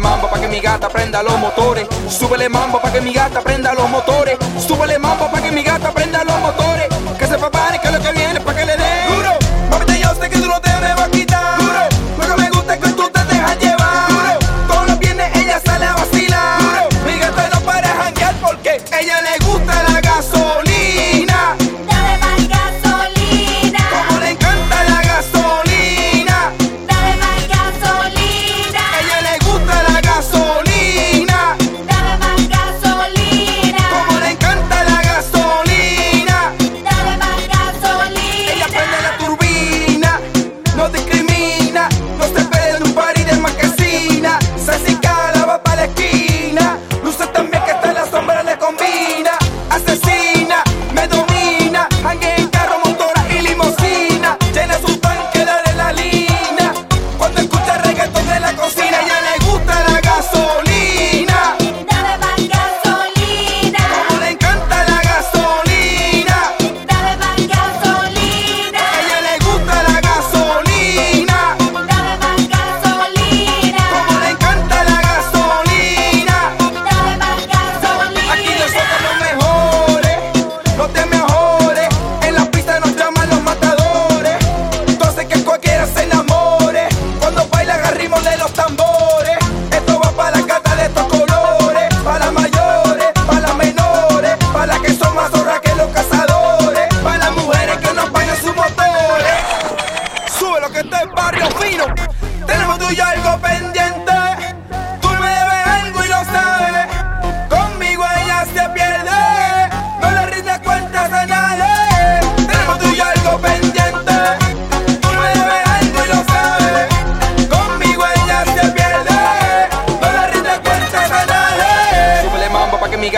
mambo pa' che mi gata prenda los motores. Súbele mambo pa' che mi gata prenda los motores. Súbele mambo pa' che mi gata prenda los motores. Que se prepare que lo que viene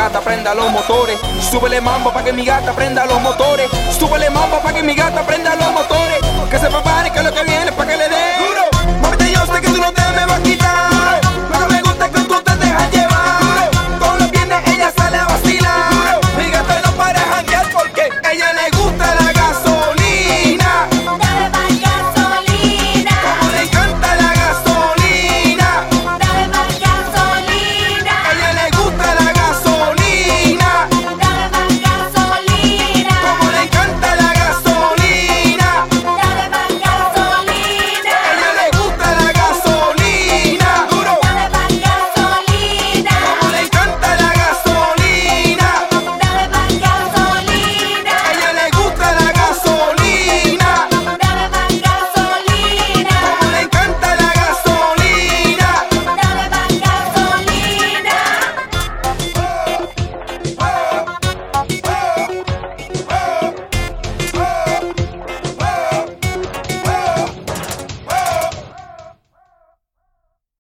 gata prenda los motores. Súbele mambo para que mi gata prenda los motores. Súbele mambo para que mi gata prenda los motores. Que se